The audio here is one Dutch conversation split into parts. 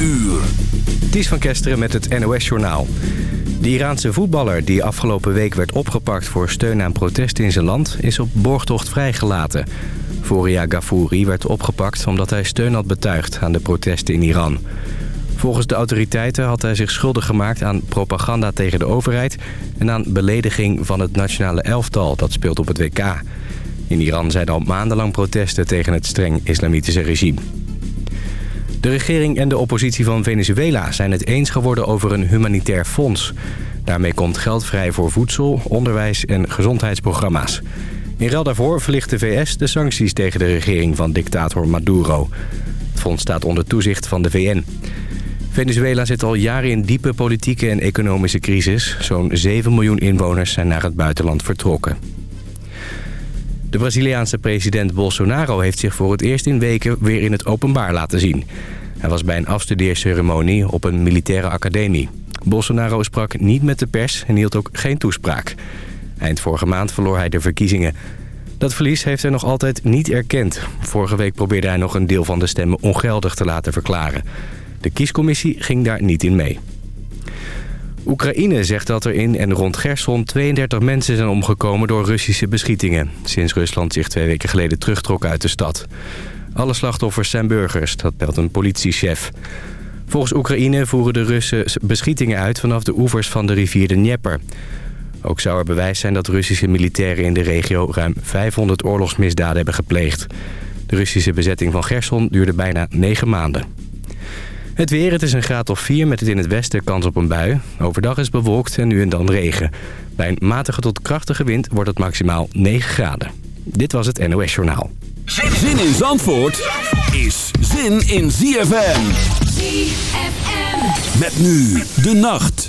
uur. Ties van Kesteren met het NOS-journaal. De Iraanse voetballer die afgelopen week werd opgepakt voor steun aan protesten in zijn land... is op borgtocht vrijgelaten. Foria Ghafouri werd opgepakt omdat hij steun had betuigd aan de protesten in Iran. Volgens de autoriteiten had hij zich schuldig gemaakt aan propaganda tegen de overheid... en aan belediging van het nationale elftal dat speelt op het WK. In Iran zijn al maandenlang protesten tegen het streng islamitische regime. De regering en de oppositie van Venezuela zijn het eens geworden over een humanitair fonds. Daarmee komt geld vrij voor voedsel, onderwijs en gezondheidsprogramma's. In ruil daarvoor verlicht de VS de sancties tegen de regering van dictator Maduro. Het fonds staat onder toezicht van de VN. Venezuela zit al jaren in diepe politieke en economische crisis. Zo'n 7 miljoen inwoners zijn naar het buitenland vertrokken. De Braziliaanse president Bolsonaro heeft zich voor het eerst in weken weer in het openbaar laten zien. Hij was bij een afstudeerceremonie op een militaire academie. Bolsonaro sprak niet met de pers en hield ook geen toespraak. Eind vorige maand verloor hij de verkiezingen. Dat verlies heeft hij nog altijd niet erkend. Vorige week probeerde hij nog een deel van de stemmen ongeldig te laten verklaren. De kiescommissie ging daar niet in mee. Oekraïne zegt dat er in en rond Gerson 32 mensen zijn omgekomen door Russische beschietingen. Sinds Rusland zich twee weken geleden terugtrok uit de stad. Alle slachtoffers zijn burgers, dat meldt een politiechef. Volgens Oekraïne voeren de Russen beschietingen uit vanaf de oevers van de rivier de Dnieper. Ook zou er bewijs zijn dat Russische militairen in de regio ruim 500 oorlogsmisdaden hebben gepleegd. De Russische bezetting van Gerson duurde bijna 9 maanden. Het weer, het is een graad of 4 met het in het westen kans op een bui. Overdag is bewolkt en nu en dan regen. Bij een matige tot krachtige wind wordt het maximaal 9 graden. Dit was het NOS Journaal. Zin in Zandvoort is zin in ZFM. ZFM. Met nu de nacht.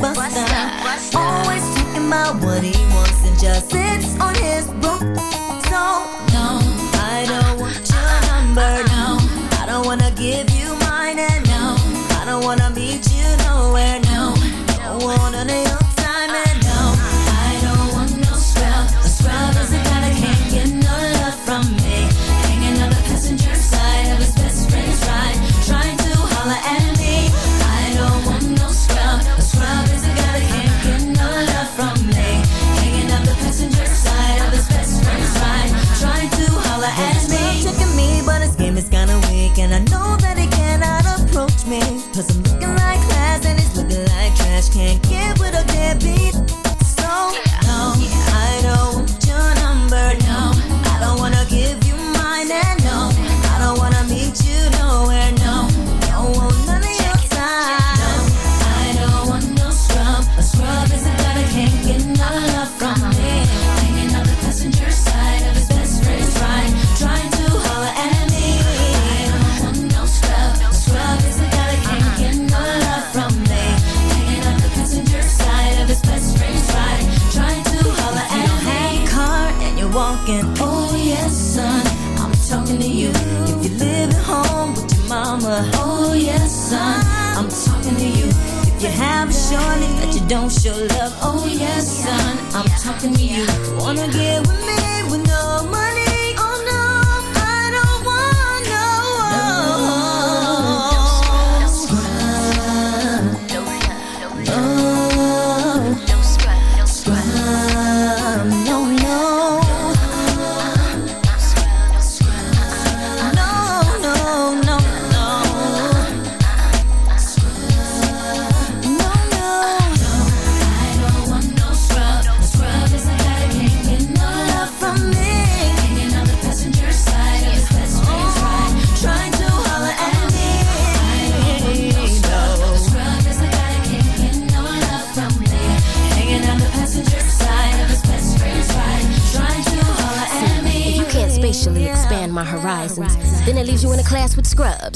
buster. Always talking what he wants and just sits on his broom. So, no, I don't want your number. your love, oh yes, son. I'm talking to you.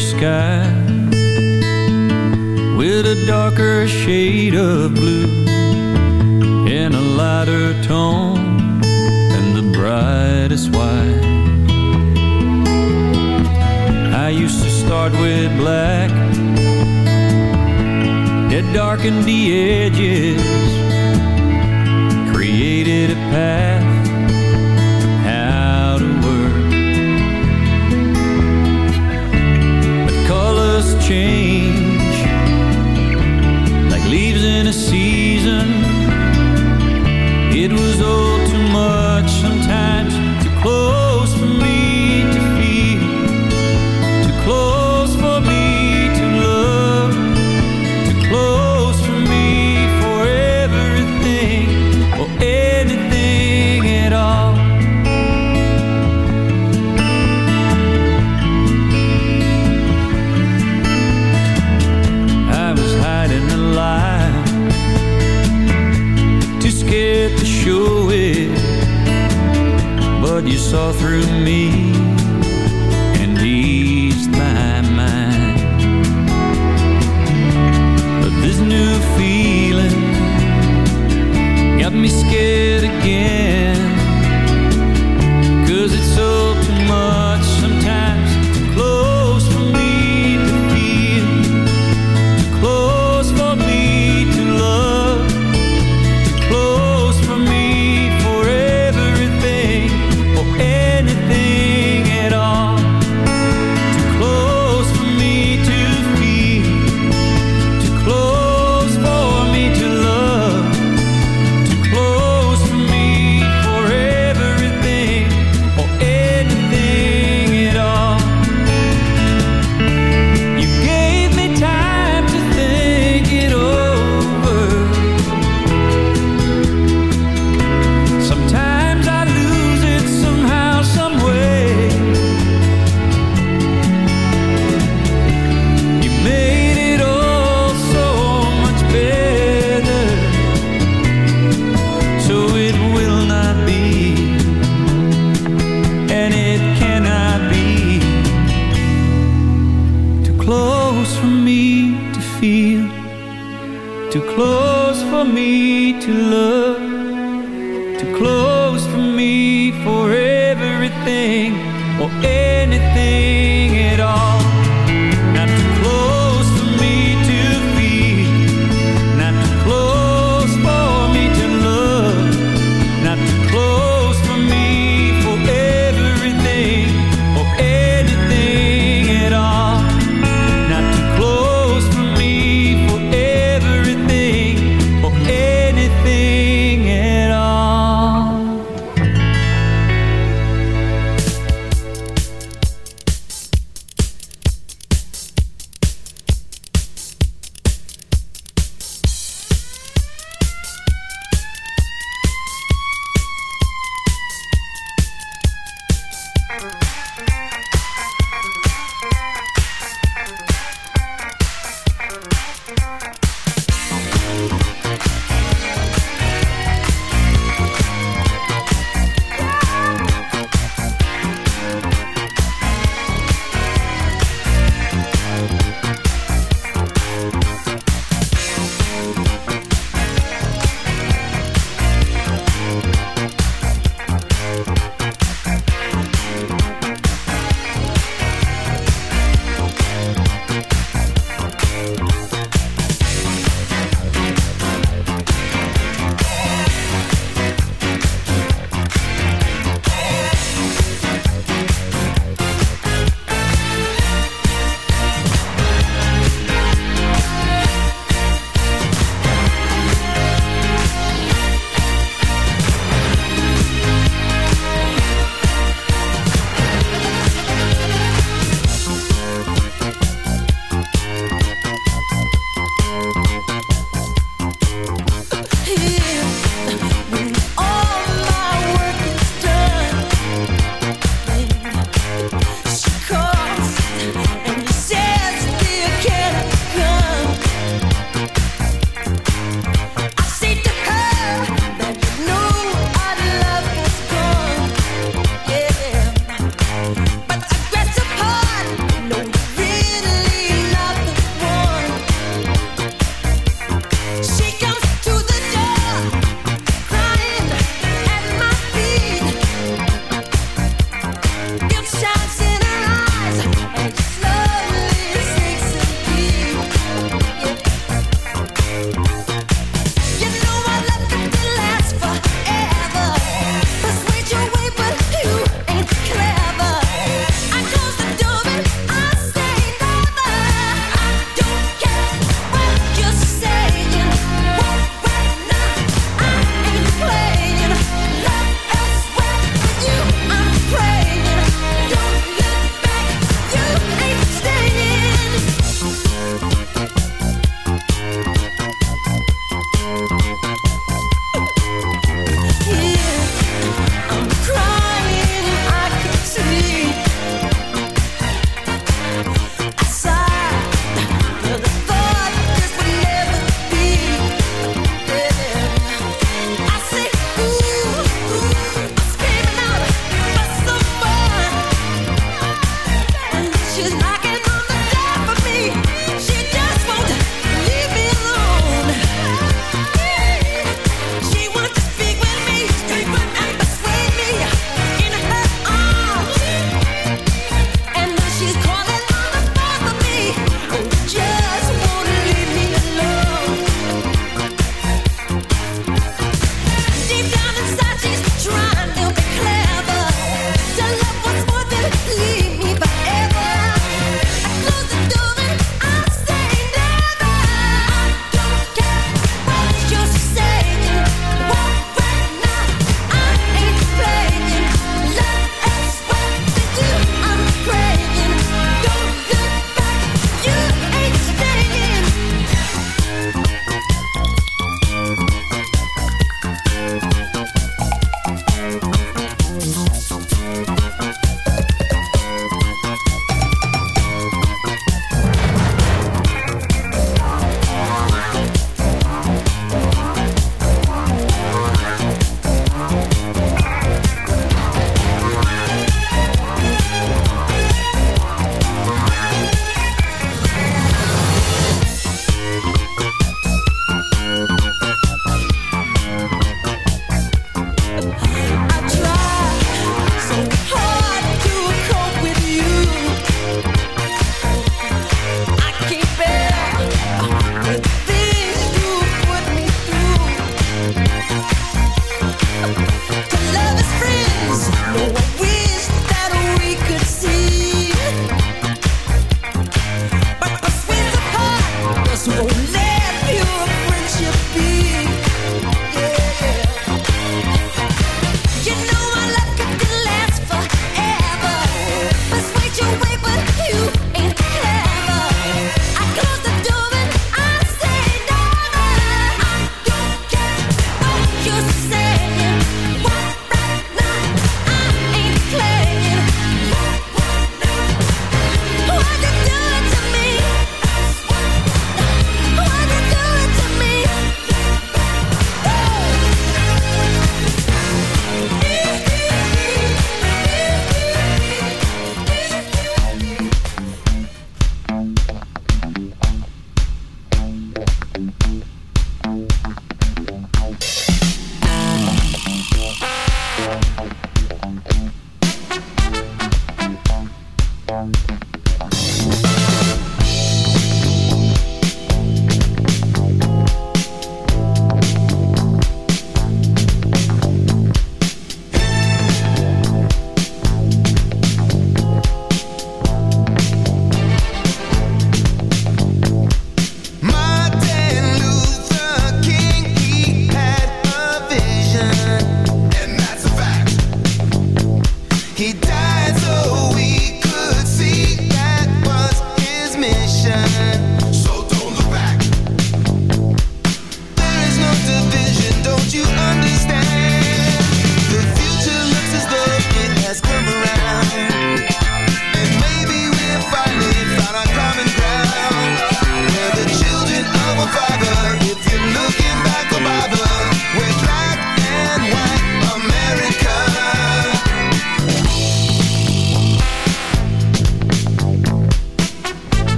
sky With a darker shade of blue In a lighter tone And the brightest white. I used to start with black it darkened the edges Created a path.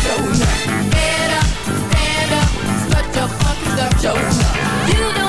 Stand up, stand up, stretch your funky stuff, show up. You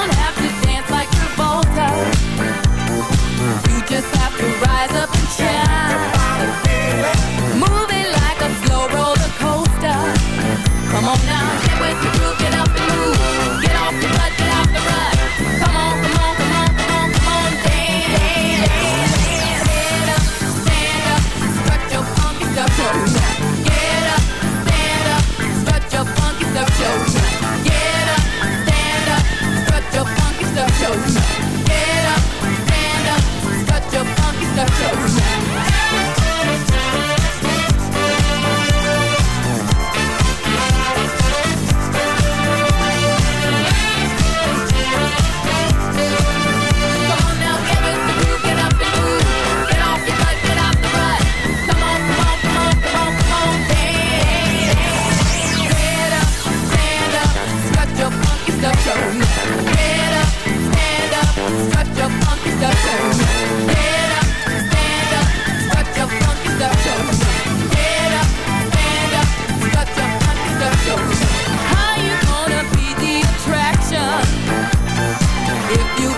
If you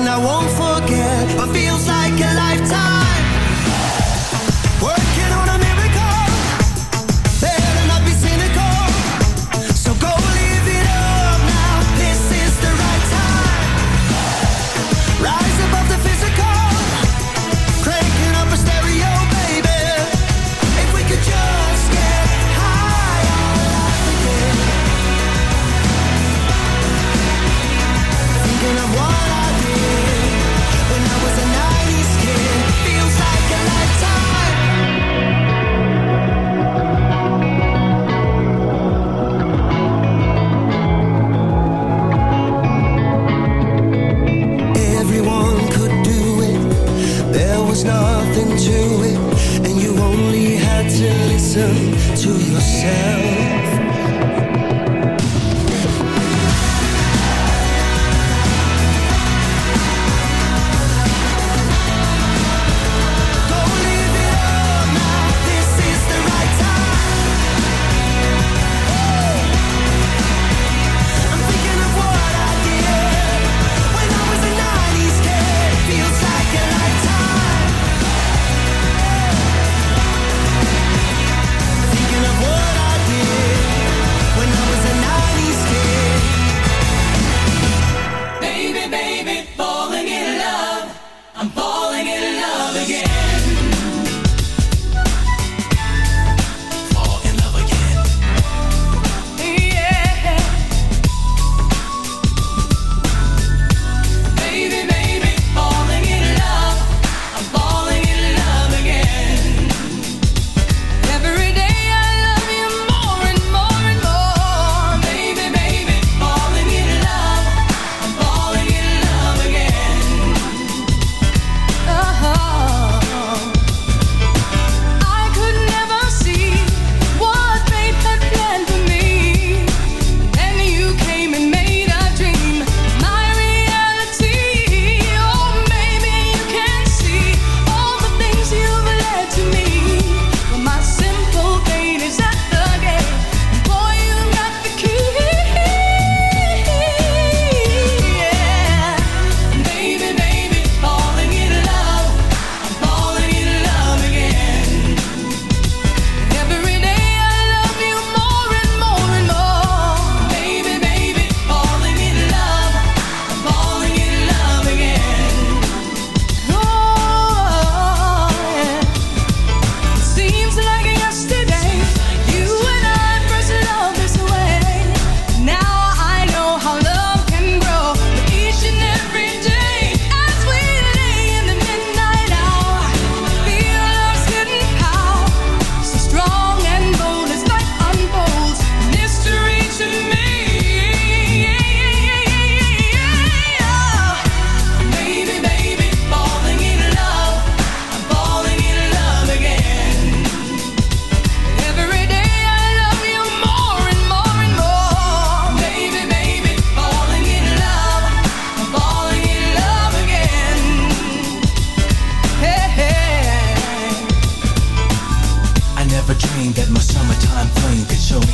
something I won't forget, but feels like a lifetime.